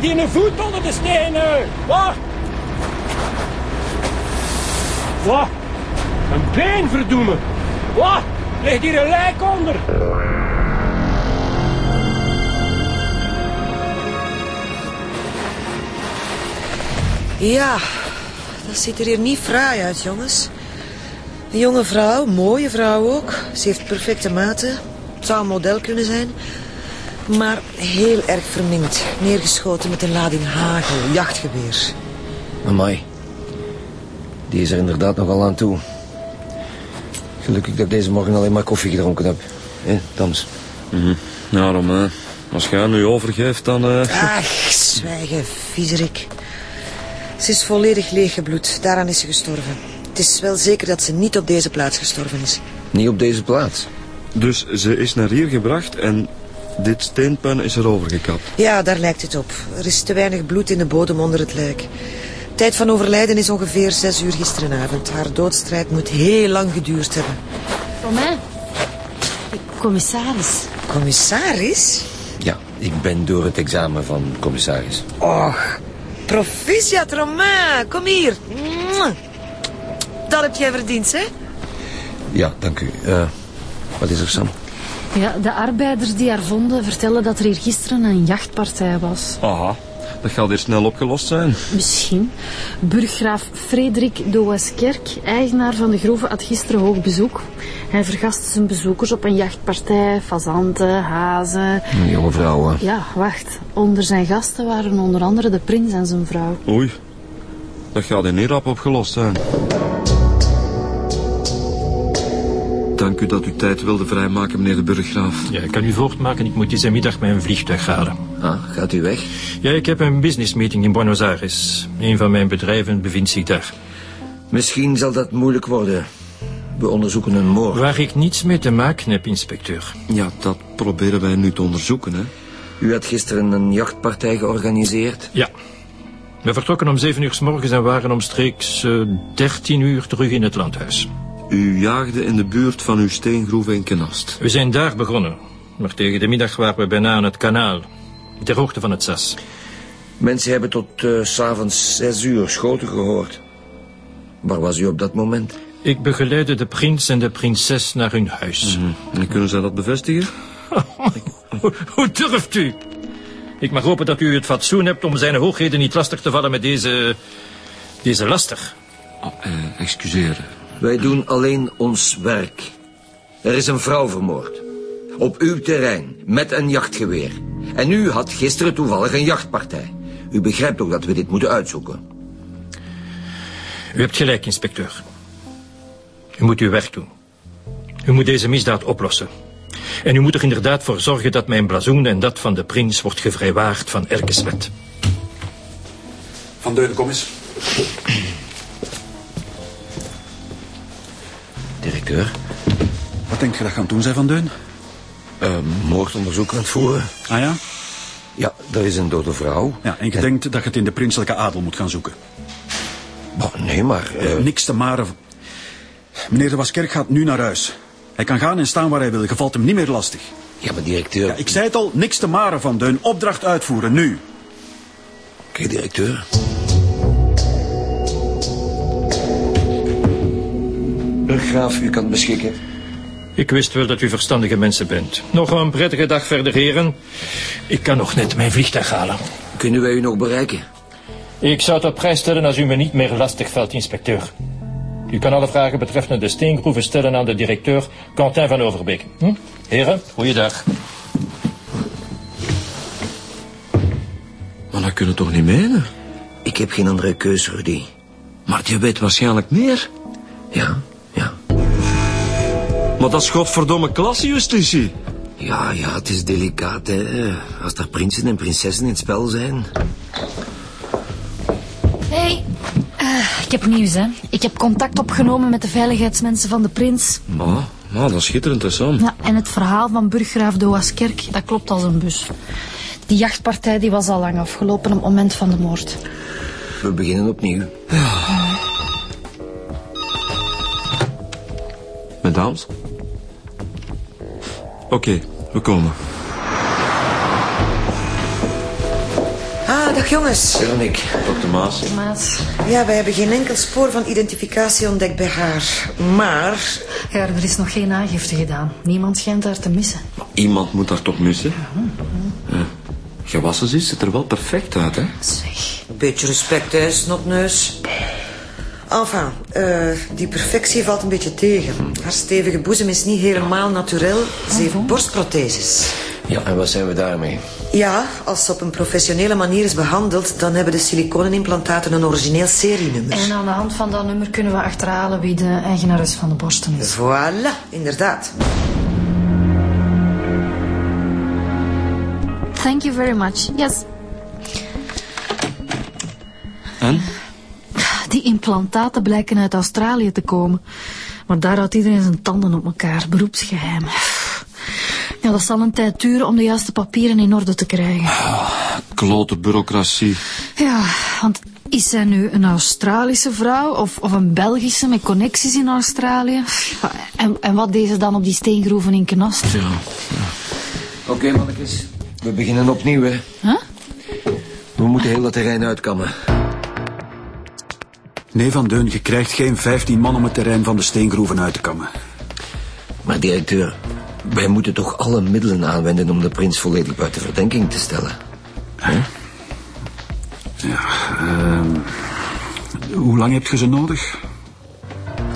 Hier een voet onder de stenen. Wat? Wat? Een been verdoemen. Wat? Ligt hier een lijk onder. Ja, dat ziet er hier niet fraai uit, jongens. Een jonge vrouw, mooie vrouw ook. Ze heeft perfecte maten. Het zou een model kunnen zijn. Maar heel erg verminkt. Neergeschoten met een lading hagel, jachtgeweer. Amai. Die is er inderdaad nogal aan toe. Gelukkig dat ik deze morgen alleen maar koffie gedronken heb. Hé, Tams? Nou, Romain, als je haar nu overgeeft, dan... eh, Ach, zwijgen, viezerik. Ze is volledig leeggebloed. Daaraan is ze gestorven. Het is wel zeker dat ze niet op deze plaats gestorven is. Niet op deze plaats. Dus ze is naar hier gebracht en dit steenpuin is erover gekapt. Ja, daar lijkt het op. Er is te weinig bloed in de bodem onder het lijk. Tijd van overlijden is ongeveer zes uur gisterenavond. Haar doodstrijd moet heel lang geduurd hebben. Romain. Commissaris. Commissaris? Ja, ik ben door het examen van commissaris. Och, proficiat Romain. Kom hier. Dat heb jij verdiend, hè? Ja, dank u. Eh, wat is er, Sam? Ja, de arbeiders die haar vonden vertellen dat er hier gisteren een jachtpartij was. Aha, dat gaat hier snel opgelost zijn. Misschien. Burggraaf Frederik de Weskerk, eigenaar van de Grove, had gisteren hoog bezoek. Hij vergastte zijn bezoekers op een jachtpartij, fazanten, hazen. Jonge vrouw, hè? Ja, wacht. Onder zijn gasten waren onder andere de prins en zijn vrouw. Oei, dat gaat hier niet rap opgelost zijn. Dank u dat u tijd wilde vrijmaken, meneer de burggraaf. Ja, ik kan u voortmaken. Ik moet deze middag mijn vliegtuig halen. Ah, gaat u weg? Ja, ik heb een business meeting in Buenos Aires. Een van mijn bedrijven bevindt zich daar. Misschien zal dat moeilijk worden. We onderzoeken een moord. Waar ik niets mee te maken heb, inspecteur. Ja, dat proberen wij nu te onderzoeken, hè. U had gisteren een jachtpartij georganiseerd. Ja. We vertrokken om zeven uur s morgens en waren omstreeks eh, dertien uur terug in het landhuis. U jaagde in de buurt van uw steengroef in Kenast. We zijn daar begonnen. Maar tegen de middag waren we bijna aan het kanaal. Ter hoogte van het Sas. Mensen hebben tot eh, s s'avonds zes uur schoten gehoord. Waar was u op dat moment? Ik begeleidde de prins en de prinses naar hun huis. En kunnen zij dat bevestigen? Hoe, hoe durft u? Ik mag hopen dat u het fatsoen hebt om zijn hoogheden niet lastig te vallen met deze... deze laster. Oh, eh, excuseer. Wij doen alleen ons werk. Er is een vrouw vermoord. Op uw terrein, met een jachtgeweer. En u had gisteren toevallig een jachtpartij. U begrijpt ook dat we dit moeten uitzoeken. U hebt gelijk, inspecteur. U moet uw werk doen. U moet deze misdaad oplossen. En u moet er inderdaad voor zorgen dat mijn blazoen en dat van de prins wordt gevrijwaard van elke smet. Van Deun, kom eens. Directeur, Wat denk je dat gaan doen, zij Van Deun? eh, moordonderzoek aan het voeren. Ah ja? Ja, er is een dode vrouw. Ja, en je denkt dat je het in de prinselijke adel moet gaan zoeken. Nee, maar... eh, Niks te maren. Meneer de Waskerk gaat nu naar huis. Hij kan gaan en staan waar hij wil. Je valt hem niet meer lastig. ja, maar directeur... Ja, ik zei het al, niks te maren van Deun. Opdracht uitvoeren, nu. Oké, directeur. Burggraaf, u kan beschikken. Ik wist wel dat u verstandige mensen bent. Nog een prettige dag verder, heren. Ik kan nog net mijn vliegtuig halen. Kunnen wij u nog bereiken? Ik zou het op prijs stellen als u me niet meer lastig valt, inspecteur. U kan alle vragen betreffende de steengroeven stellen aan de directeur Quentin van Overbeek. Hm? Heren, goeiedag. Maar dat kunnen we toch niet menen? Ik heb geen andere keus, Rudy. Maar je weet waarschijnlijk meer. Ja. Maar dat is godverdomme klassejustitie. Ja, ja, het is delicaat, hè. Als er prinsen en prinsessen in het spel zijn. Hey. Eh, ik heb nieuws, hè. Ik heb contact opgenomen met de veiligheidsmensen van de prins. Maar, maar dat is schitterend, hè, Sam. Ja, en het verhaal van burggraaf de Waskerk, dat klopt als een bus. Die jachtpartij die was al lang afgelopen op het moment van de moord. We beginnen opnieuw. Mesdames, Oké, we komen. Ah, dag jongens. Veronique. Dokter Maas. Maat. Ja, wij hebben geen enkel spoor van identificatie ontdekt bij haar. Maar Ja, er is nog geen aangifte gedaan. Niemand schijnt haar te missen. Iemand moet haar toch missen? Ja. Gewassen ze ziet er wel perfect uit, hè? Zeg. een beetje respect, hè, snotneus. Enfin, eh, die perfectie valt een beetje tegen. Haar stevige boezem is niet helemaal naturel. Ze heeft borstprotheses. Ja, en wat zijn we daarmee? Ja, als ze op een professionele manier is behandeld... dan hebben de siliconenimplantaten een origineel serienummer. En aan de hand van dat nummer kunnen we achterhalen wie de eigenares van de borsten is. Voilà, inderdaad. Thank you very much. Yes. En? Die implantaten blijken uit Australië te komen. Maar daar houdt iedereen zijn tanden op elkaar. Beroepsgeheim. Ja, dat zal een tijd duren om de juiste papieren in orde te krijgen. Klote bureaucratie. Ja, want is zij nu een Australische vrouw of, of een Belgische met connecties in Australië? En, en wat deed ze dan op die steengroeven in Knast? Ja. Oké, mannetjes. We beginnen opnieuw, hè. Huh? We moeten heel dat terrein uitkammen. Nee, Van Deun, je krijgt geen 15 man om het terrein van de steengroeven uit te kammen. Maar directeur, wij moeten toch alle middelen aanwenden om de prins volledig buiten verdenking te stellen. Ehm, hoe lang heb je ze nodig?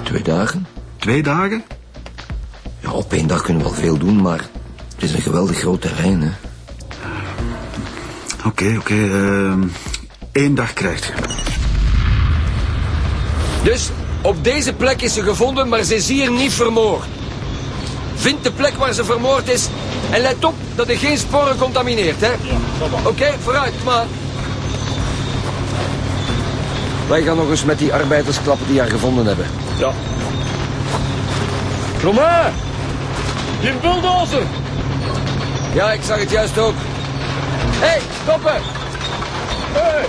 Twee dagen? Twee dagen? Ja, op één dag kunnen we wel veel doen, maar het is een geweldig groot terrein, hè. Oké, oké. ehm, Eén dag krijgt je. Dus op deze plek is ze gevonden, maar ze is hier niet vermoord. Vind de plek waar ze vermoord is en let op dat er geen sporen contamineert, hè? Oké, vooruit, maar... Wij gaan nog eens met die arbeiders klappen die haar gevonden hebben. Ja. Romain! Die bulldozer! Ja, ik zag het juist ook. Hé, hey, stoppen! Hé, hey,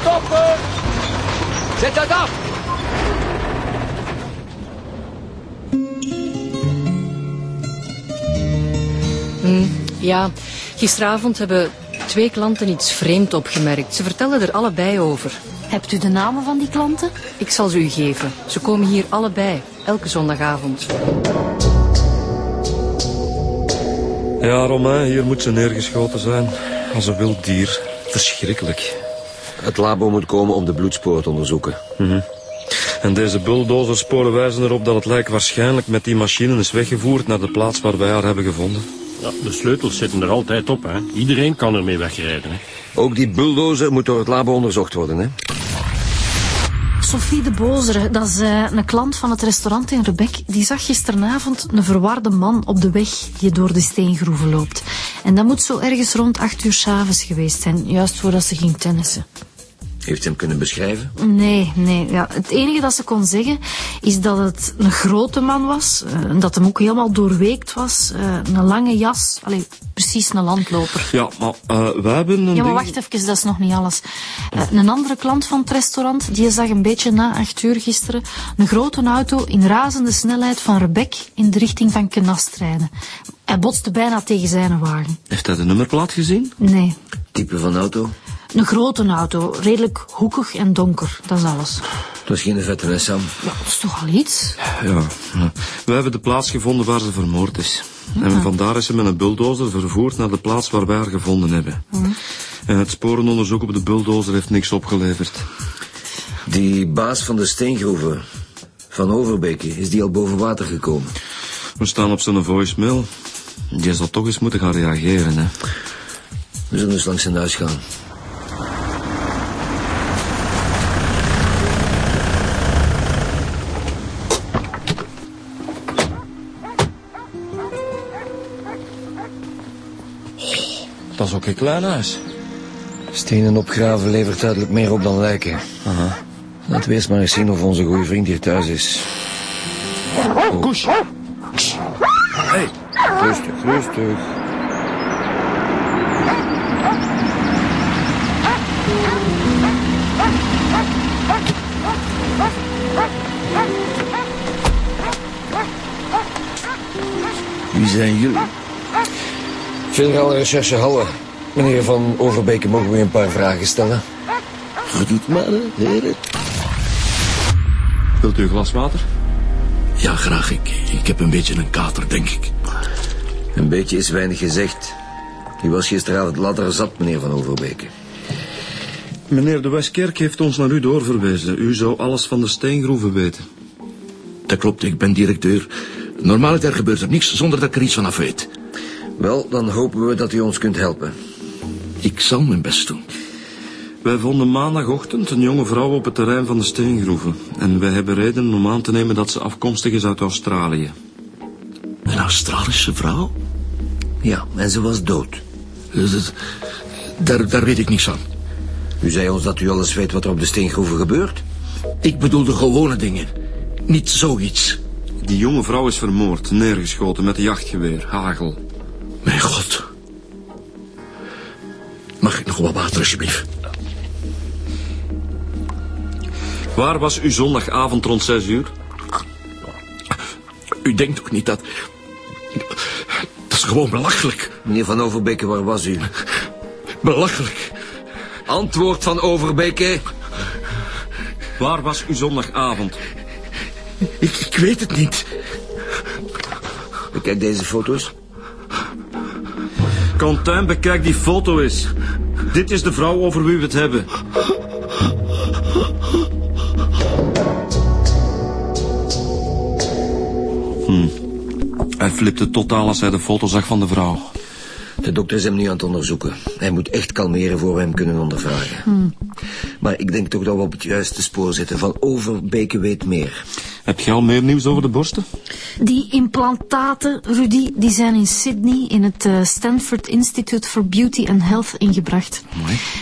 stoppen! Zet dat af! Ja, gisteravond hebben twee klanten iets vreemd opgemerkt. Ze vertellen er allebei over. Hebt u de namen van die klanten? Ik zal ze u geven. Ze komen hier allebei, elke zondagavond. Ja, Romain, hier moet ze neergeschoten zijn. Als een wild dier. Verschrikkelijk. Het labo moet komen om de bloedsporen te onderzoeken. En deze bulldozersporen wijzen erop dat het lijk waarschijnlijk met die machine is weggevoerd naar de plaats waar wij haar hebben gevonden. Ja, de sleutels zitten er altijd op, hè. Iedereen kan ermee wegrijden, hè. Ook die bulldozer moet door het labo onderzocht worden, hè? Sophie de Bozere, dat is eh, een klant van het restaurant in Rebek. Die zag gisteravond een verwarde man op de weg die door de steengroeven loopt. En dat moet zo ergens rond acht uur s'avonds geweest zijn, juist voordat ze ging tennissen. Heeft ze hem kunnen beschrijven? Nee, nee. Ja, het enige dat ze kon zeggen is dat het een grote man was. eh, en dat hem ook helemaal doorweekt was. eh, een lange jas. Allee, precies een landloper. Ja, maar eh, wij hebben een Ja, maar wacht even, dat is nog niet alles. Een andere klant van het restaurant, die zag een beetje na acht uur gisteren een grote auto in razende snelheid van Rebek in de richting van Kenast rijden. Hij botste bijna tegen zijn wagen. Heeft hij de nummerplaat gezien? Nee, Type van auto? Een grote auto, redelijk hoekig en donker, dat is alles. Dat is geen vette, hè, Sam? Ja, dat is toch al iets? Ja. Wij hebben de plaats gevonden waar ze vermoord is. En vandaar is ze met een bulldozer vervoerd naar de plaats waar wij haar gevonden hebben. En het sporenonderzoek op de bulldozer heeft niks opgeleverd. Die baas van de steengroeven, van Overbeke, is die al boven water gekomen? We staan op zijn voicemail. Die zal toch eens moeten gaan reageren, hè. We zullen dus langs zijn huis gaan. Dat is ook een klein huis. Stenen opgraven levert duidelijk meer op dan lijken. Laten we eerst maar eens zien of onze goede vriend hier thuis is. Koes! Hey, rustig, rustig. Wie zijn jullie? Federale recherche Halle. Meneer Van Overbeke, mogen we u een paar vragen stellen? Doet maar, heren. Wilt u een glas water? Ja, graag. Ik, ik heb een beetje een kater, denk ik. Een beetje is weinig gezegd. U was gisteravond ladder zat, meneer Van Overbeke. Meneer de Westkerk heeft ons naar u doorverwezen. U zou alles van de steengroeven weten. Dat klopt, ik ben directeur. Normaliter gebeurt er niks zonder dat ik er iets van af weet. Wel, dan hopen we dat u ons kunt helpen. Ik zal mijn best doen. Wij vonden maandagochtend een jonge vrouw op het terrein van de steengroeven. En wij hebben reden om aan te nemen dat ze afkomstig is uit Australië. Een Australische vrouw? Ja, en ze was dood. Eh, Daar, daar weet ik niks van. U zei ons dat u alles weet wat er op de steengroeven gebeurt. Ik bedoel de gewone dingen. Niet zoiets. Die jonge vrouw is vermoord, neergeschoten met een jachtgeweer, hagel. Mijn god. Mag ik nog wat water, alsjeblieft? Waar was u zondagavond rond zes uur? U denkt toch niet dat... Dat is gewoon belachelijk. Meneer Van Overbeke, waar was u? Belachelijk. Antwoord van Overbeke. Waar was u zondagavond? Ik, ik weet het niet. Bekijk deze foto's. Quentin, bekijk die foto eens. Dit is de vrouw over wie we het hebben. Hm. Hij flipte totaal als hij de foto zag van de vrouw. De dokter is hem nu aan het onderzoeken. Hij moet echt kalmeren voor we hem kunnen ondervragen. Maar ik denk toch dat we op het juiste spoor zitten. Van Overbeke weet meer. Heb je al meer nieuws over de borsten? Die implantaten, Rudy, die zijn in Sydney in het eh, Stanford Institute for Beauty and Health ingebracht.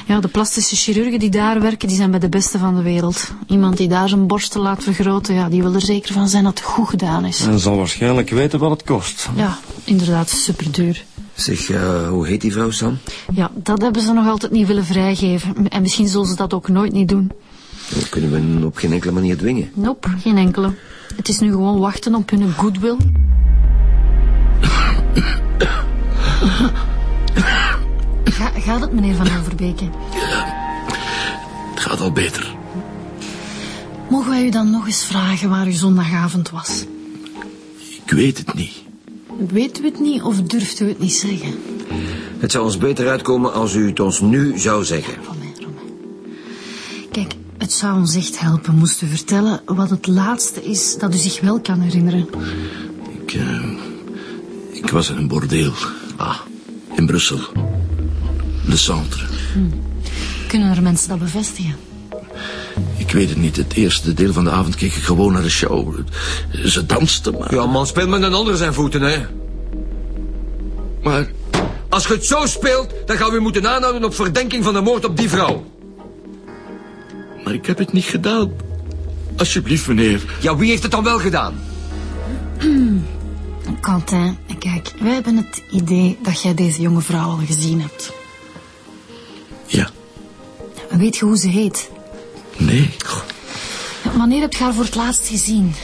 Ja, de plastische chirurgen die daar werken, die zijn bij de beste van de wereld. Iemand die daar zijn borsten laat vergroten, ja, die wil er zeker van zijn dat het goed gedaan is. Hij zal waarschijnlijk weten wat het kost. Ja, inderdaad, superduur. Zeg, eh, hoe heet die vrouw, Sam? Ja, dat hebben ze nog altijd niet willen vrijgeven. En misschien zullen ze dat ook nooit niet doen. Dat kunnen we hen op geen enkele manier dwingen. Nope, geen enkele. Het is nu gewoon wachten op hun goodwill. Ga, gaat het, meneer Van Overbeke? Het gaat al beter. Mogen wij u dan nog eens vragen waar u zondagavond was? Ik weet het niet. Weet u het niet of durft u het niet zeggen? Het zou ons beter uitkomen als u het ons nu zou zeggen. Het zou ons echt helpen moest u vertellen wat het laatste is dat u zich wel kan herinneren. Ik, eh, ik was in een bordeel. Ah, in Brussel. De Centre. Kunnen er mensen dat bevestigen? Ik weet het niet. Het eerste deel van de avond keek ik gewoon naar de show. Ze dansten, maar... Ja, man, speel met een ander zijn voeten, hè. Maar Als je het zo speelt, dan gaan we moeten aanhouden op verdenking van de moord op die vrouw. Maar ik heb het niet gedaan. Alsjeblieft, meneer. Ja, wie heeft het dan wel gedaan? Quentin, kijk, wij hebben het idee dat jij deze jonge vrouw al gezien hebt. Ja. Weet je hoe ze heet? Nee. Wanneer heb je haar voor het laatst gezien?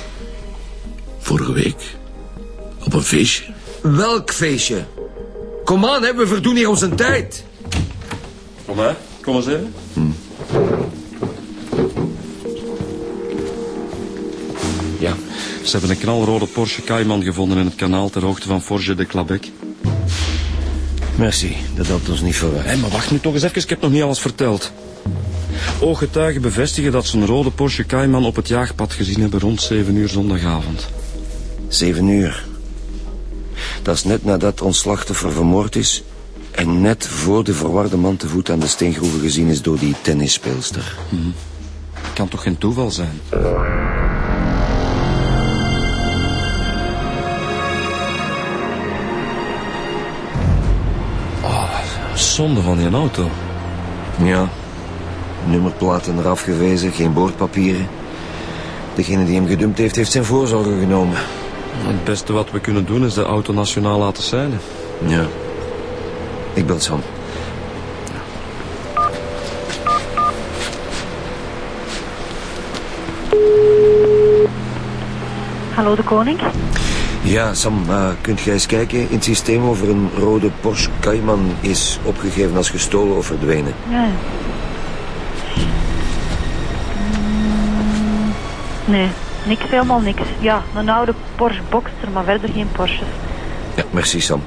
Vorige week. Op een feestje. Welk feestje? Kom aan, hè, we verdoen hier onze tijd. Kom hè, kom eens even. Ja. Ze hebben een knalrode Porsche Cayman gevonden in het kanaal ter hoogte van Forge de Clabec. Merci, dat helpt ons niet vooruit. Hé, maar wacht nu toch eens even, ik heb nog niet alles verteld. Ooggetuigen bevestigen dat ze een rode Porsche Cayman op het jaagpad gezien hebben rond 7 uur zondagavond. Zeven uur. Dat is net nadat ons slachtoffer vermoord is... en net voor de verwarde man te voet aan de steengroeven gezien is door die tennisspeelster. Kan toch geen toeval zijn? Zonde van die auto. Ja. Nummerplaten eraf gewezen, geen boordpapieren. Degene die hem gedumpt heeft, heeft zijn voorzorgen genomen. Het beste wat we kunnen doen is de auto nationaal laten zeilen. Ja. Ik bel Sam. Hallo de koning. Ja, Sam, uh, kunt jij eens kijken in het systeem of er een rode Porsche Cayman is opgegeven als gestolen of verdwenen? Ja. Mm, nee, niks, helemaal niks. Ja, een oude Porsche Boxster, maar verder geen Porsches. Ja, merci Sam.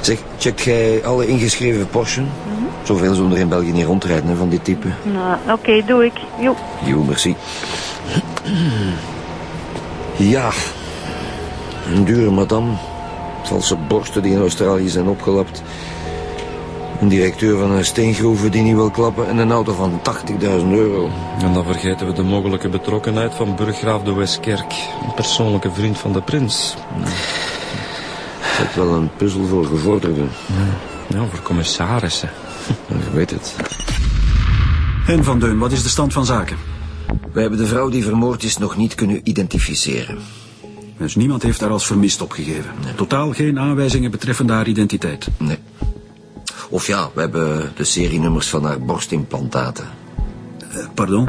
Zeg, checkt jij alle ingeschreven Porschen? Mm -hmm. Zoveel zullen er in België niet rondrijden hè, van dit type. Nou, oké, okay, doe ik. Jo. Jo, merci. Ja, een dure madame. Valse borsten die in Australië zijn opgelapt. Een directeur van een steengroeven die niet wil klappen... en een auto van 80.000 euro. En dan vergeten we de mogelijke betrokkenheid van burggraaf de Westkerk. Een persoonlijke vriend van de prins. Dat is wel een puzzel voor gevorderden. Ja, voor commissarissen. Je weet het. En Van Deun, wat is de stand van zaken? We hebben de vrouw die vermoord is nog niet kunnen identificeren. Dus niemand heeft haar als vermist opgegeven. Nee. Totaal geen aanwijzingen betreffende haar identiteit. Nee. Of ja, we hebben de serienummers van haar borstimplantaten. Uh, pardon?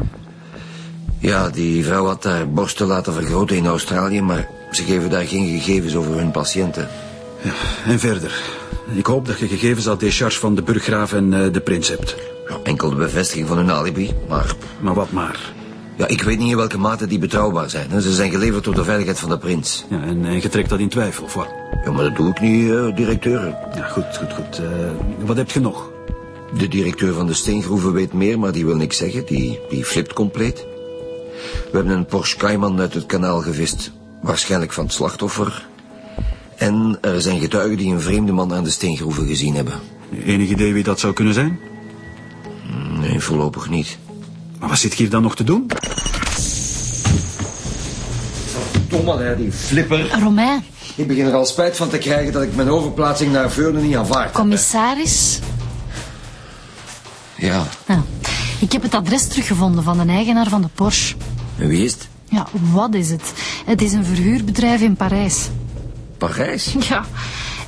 Ja, die vrouw had haar borsten laten vergroten in Australië, maar ze geven daar geen gegevens over hun patiënten. Ja, en verder. Ik hoop dat je gegevens uit décharge van de burggraaf en uh, de prins hebt. Ja, enkel de bevestiging van hun alibi, maar... Maar wat maar? Ja, ik weet niet in welke mate die betrouwbaar zijn. Ze zijn geleverd door de veiligheid van de prins. Ja, en, en je trekt dat in twijfel, of wat? Ja, maar dat doe ik niet, uh, directeur. Ja, goed, goed, goed. Uh, wat heb je nog? De directeur van de steengroeven weet meer, maar die wil niks zeggen. Die, die flipt compleet. We hebben een Porsche Cayman uit het kanaal gevist. Waarschijnlijk van het slachtoffer. En er zijn getuigen die een vreemde man aan de steengroeven gezien hebben. Enig idee wie dat zou kunnen zijn? Nee, voorlopig niet. Maar wat zit hier dan nog te doen? Verdomme, hè, die flipper. Romain. Ik begin er al spijt van te krijgen dat ik mijn overplaatsing naar Veurne niet aanvaard heb. Commissaris? Ja. Nou, ik heb het adres teruggevonden van de eigenaar van de Porsche. En wie is het? Ja, wat is het? Het is een verhuurbedrijf in Parijs. Parijs? Ja,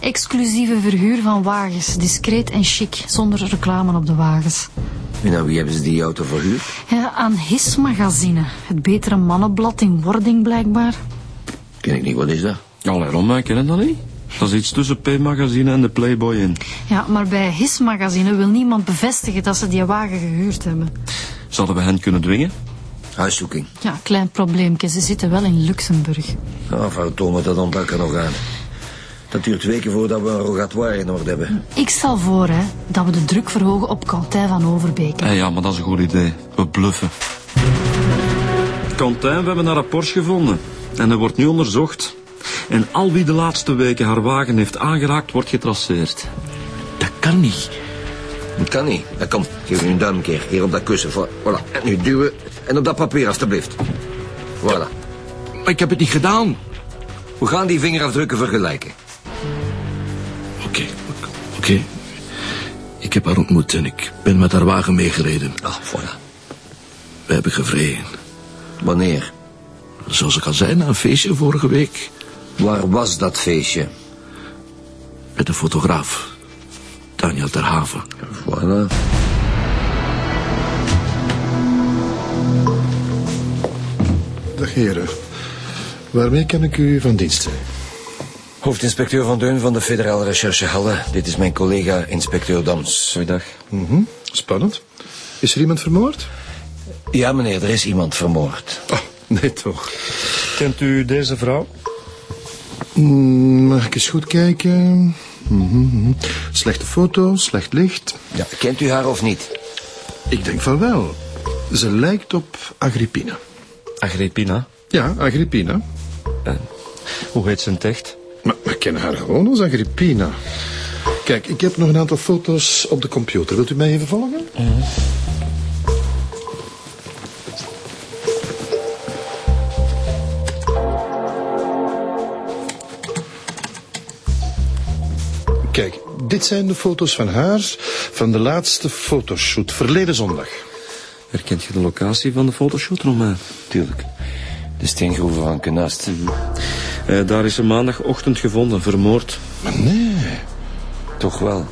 exclusieve verhuur van wagens. Discreet en chic, zonder reclame op de wagens. En aan wie hebben ze die auto verhuurd? Ja, aan His Magazine. Het betere mannenblad in wording, blijkbaar. Ken ik niet, wat is dat? Allee, Ron, ken je dat niet? Dat is iets tussen P-magazine en de Playboy in. Ja, maar bij His Magazine wil niemand bevestigen dat ze die wagen gehuurd hebben. Zouden we hen kunnen dwingen? Huiszoeking. Ja, klein probleempje. Ze zitten wel in Luxemburg. Ah, vrouw Tome, dat ontbrak er nog aan. Dat duurt weken voordat we een rogatoire in orde hebben. Ik stel voor hè, dat we de druk verhogen op Quentin van Overbeek. Ja, ja, maar dat is een goed idee. We bluffen. Quentin, we hebben haar rapport gevonden. En hij wordt nu onderzocht. En al wie de laatste weken haar wagen heeft aangeraakt, wordt getraceerd. Dat kan niet. Dat kan niet. Ja, kom, geef me een duim een keer. Hier op dat kussen. Voilà. En nu duwen. En op dat papier, alstublieft. Voilà. Maar ik heb het niet gedaan. We gaan die vingerafdrukken vergelijken. Oké. Ik heb haar ontmoet en ik ben met haar wagen meegereden. Ah, voilà. We hebben gevreden. Wanneer? Zoals ik al zei, na een feestje vorige week. Waar was dat feestje? Met de fotograaf. Daniel Terhaven. Voilà. Dag heren. Waarmee kan ik u van dienst zijn? Hoofdinspecteur Van Deun van de Federale Recherche Halle. Dit is mijn collega, inspecteur Dams. Goeiedag. Mm -hmm. Spannend. Is er iemand vermoord? Ja, meneer, er is iemand vermoord. Oh, nee toch. Kent u deze vrouw? Mm, mag ik eens goed kijken? Mm -hmm. Slechte foto, slecht licht. Ja, kent u haar of niet? Ik denk van wel. Ze lijkt op Agrippina. Agrippina? Ja, Agrippina. En hoe heet ze in het echt? Kennen haar gewoon als Agrippina. Kijk, ik heb nog een aantal foto's op de computer. Wilt u mij even volgen? Mm -hmm. Kijk, dit zijn de foto's van haar van de laatste fotoshoot, verleden zondag. Herkent je de locatie van de fotoshoot, Romain? Tuurlijk. De steengroeven van Kenast. Mm -hmm. Uh, daar is ze maandagochtend gevonden, vermoord. Maar nee. Toch wel.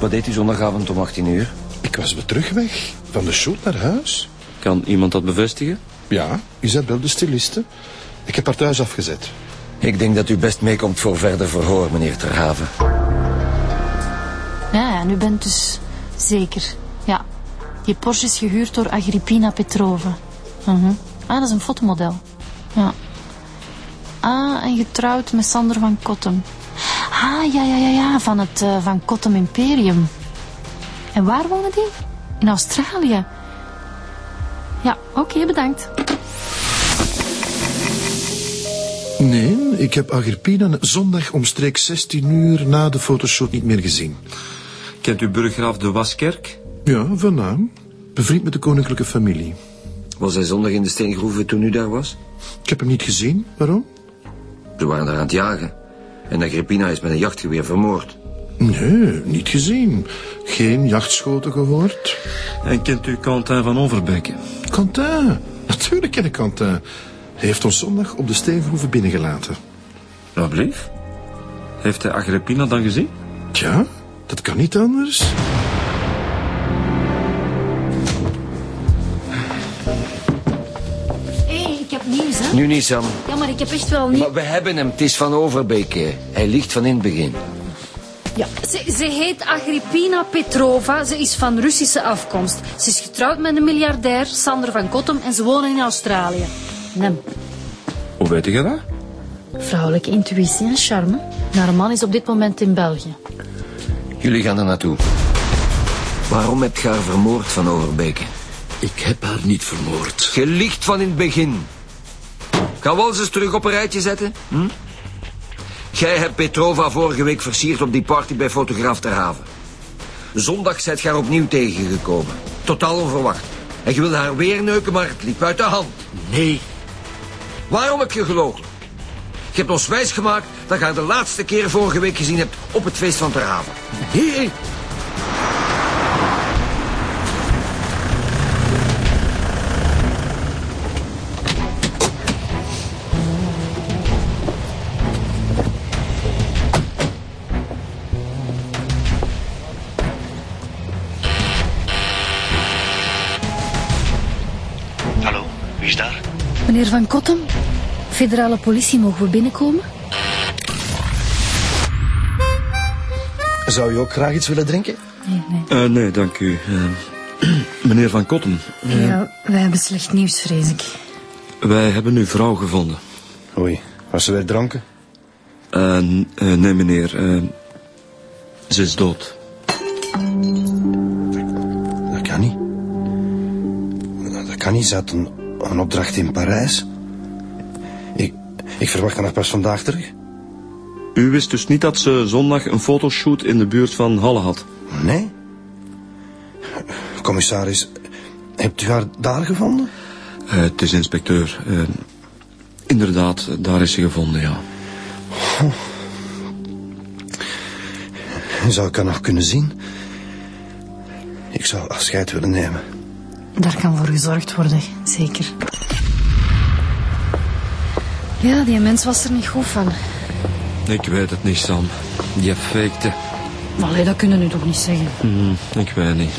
Wat deed u zondagavond om 18 uur? Ik was weer terugweg. Van de shoot naar huis. Kan iemand dat bevestigen? Ja, Isabel de stiliste. Ik heb haar thuis afgezet. Ik denk dat u best meekomt voor verder verhoor, meneer Terhaven. Ja, ja, nu bent dus zeker. Ja. Die Porsche is gehuurd door Agrippina Petrova. Mhm. Ah, dat is een fotomodel. Ja. Ah, en getrouwd met Sander van Kottem. Ah, ja, ja, ja, ja, van het eh, Van Kottem Imperium. En waar wonen die? In Australië. Ja, oké, bedankt. Nee, ik heb Agrippina zondag omstreeks 16 uur na de fotoshoot niet meer gezien. Kent u burggraaf de Waskerk? Ja, van naam. Bevriend met de koninklijke familie. Was hij zondag in de steengroeven toen u daar was? Ik heb hem niet gezien. Waarom? Ze waren daar aan het jagen. En Agrippina is met een jachtgeweer vermoord. Nee, niet gezien. Geen jachtschoten gehoord. En kent u Quentin van Overbeek? Quentin. Natuurlijk ken ik Quentin. Hij heeft ons zondag op de steengroeven binnengelaten. Wat blief? Heeft hij Agrippina dan gezien? Tja, dat kan niet anders. Nu niet, Sam. Ja, maar ik heb echt wel niet... Maar we hebben hem. Het is van Overbeek. hè. Hij ligt van in het begin. Ja, ze, ze heet Agrippina Petrova. Ze is van Russische afkomst. Ze is getrouwd met een miljardair, Sander van Kottem, en ze wonen in Australië. Nem. Hoe weet je dat? Vrouwelijke intuïtie en charme. Haar man is op dit moment in België. Jullie gaan er naartoe. Waarom hebt je haar vermoord van Overbeke? Ik heb haar niet vermoord. Je ligt van in het begin. Gaan we ons eens terug op een rijtje zetten? Hm? Jij hebt Petrova vorige week versierd op die party bij fotograaf Ter Haven. Zondag zijt je haar opnieuw tegengekomen. Totaal onverwacht. En je wilde haar weer neuken, maar het liep uit de hand. Nee, Waarom heb je gelogen? Je hebt ons wijsgemaakt dat je haar de laatste keer vorige week gezien hebt op het feest van Ter Haven. nee. Van Kottem, federale politie, mogen we binnenkomen? Zou u ook graag iets willen drinken? Nee, nee. Eh, nee, dank u. Eh, meneer Van Kotten, eh, Ja, wij hebben slecht nieuws, vrees ik. wij hebben uw vrouw gevonden. Oei, was ze weer dronken? Eh, eh, nee, meneer. ze is dood. Dat kan niet. Dat kan niet. Ze had een, een opdracht in Parijs. Ik, verwacht haar pas vandaag terug. U wist dus niet dat ze zondag een fotoshoot in de buurt van Halle had? Nee. Commissaris, hebt u haar daar gevonden? Eh, het is inspecteur. Eh, inderdaad, daar is ze gevonden, ja. Zou ik haar nog kunnen zien? Ik zou afscheid willen nemen. Daar kan voor gezorgd worden, zeker. Ja, die mens was er niet goed van. Ik weet het niet, Sam. Die fakte. Allee, dat kunnen u toch niet zeggen? Hmm, ik weet niet.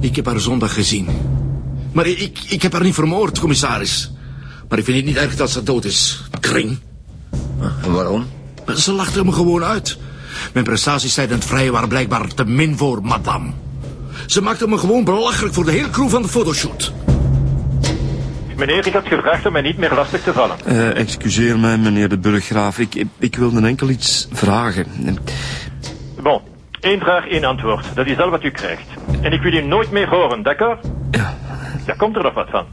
Ik heb haar zondag gezien. Maar ik, ik heb haar niet vermoord, commissaris. Maar ik vind het niet erg dat ze dood is. Kring. En waarom? Ze lachte me gewoon uit. Mijn prestaties tijdens het vrije waren blijkbaar te min voor madame. Ze maakte me gewoon belachelijk voor de hele crew van de fotoshoot. Meneer, ik had gevraagd om mij niet meer lastig te vallen. Eh, excuseer mij, meneer de burggraaf. Ik, ik, ik wilde enkel iets vragen. Bon, één vraag, één antwoord. Dat is al wat u krijgt. En ik wil u nooit meer horen, d'accord? Ja. Daar komt er nog wat van.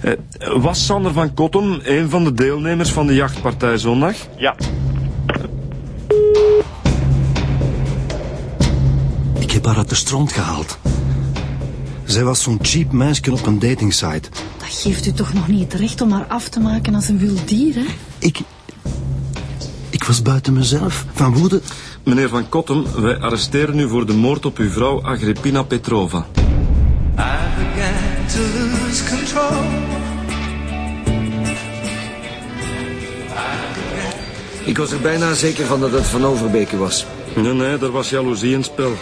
Eh, was Sander van Kottem een van de deelnemers van de jachtpartij zondag? Ja. Ik heb haar uit de stront gehaald. Zij was zo'n cheap meisje op een datingsite. Dat geeft u toch nog niet het recht om haar af te maken als een wild dier, hè? Ik... Ik was buiten mezelf. Van woede... Meneer van Kottem, wij arresteren u voor de moord op uw vrouw Agrippina Petrova. I began to lose control. Ik was er bijna zeker van dat het van Overbeke was. Nee, nee, er was jaloezie in het spel.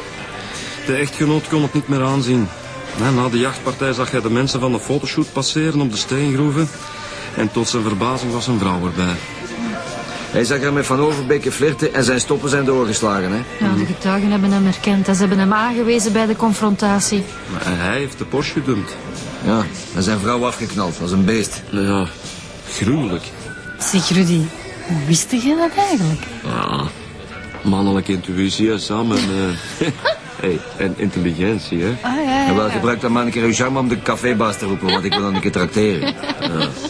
De echtgenoot kon het niet meer aanzien. Na de jachtpartij zag hij de mensen van de fotoshoot passeren op de steengroeven. En tot zijn verbazing was een vrouw erbij. Hij zag er met Van Overbeke flirten en zijn stoppen zijn doorgeslagen, hè? Ja, de getuigen hebben hem herkend en ze hebben hem aangewezen bij de confrontatie. Maar hij heeft de Porsche gedumpt. Ja, en zijn vrouw afgeknald, als een beest. Ja, gruwelijk. Zeg Rudy, hoe wist je dat eigenlijk? Ja, mannelijke intuïtie samen. hey, en intelligentie, hè. Ah, ja, ja, En wel gebruik dan maar een keer uw charme om de cafébaas te roepen, want ik wil dan een keer tracteren. Ja.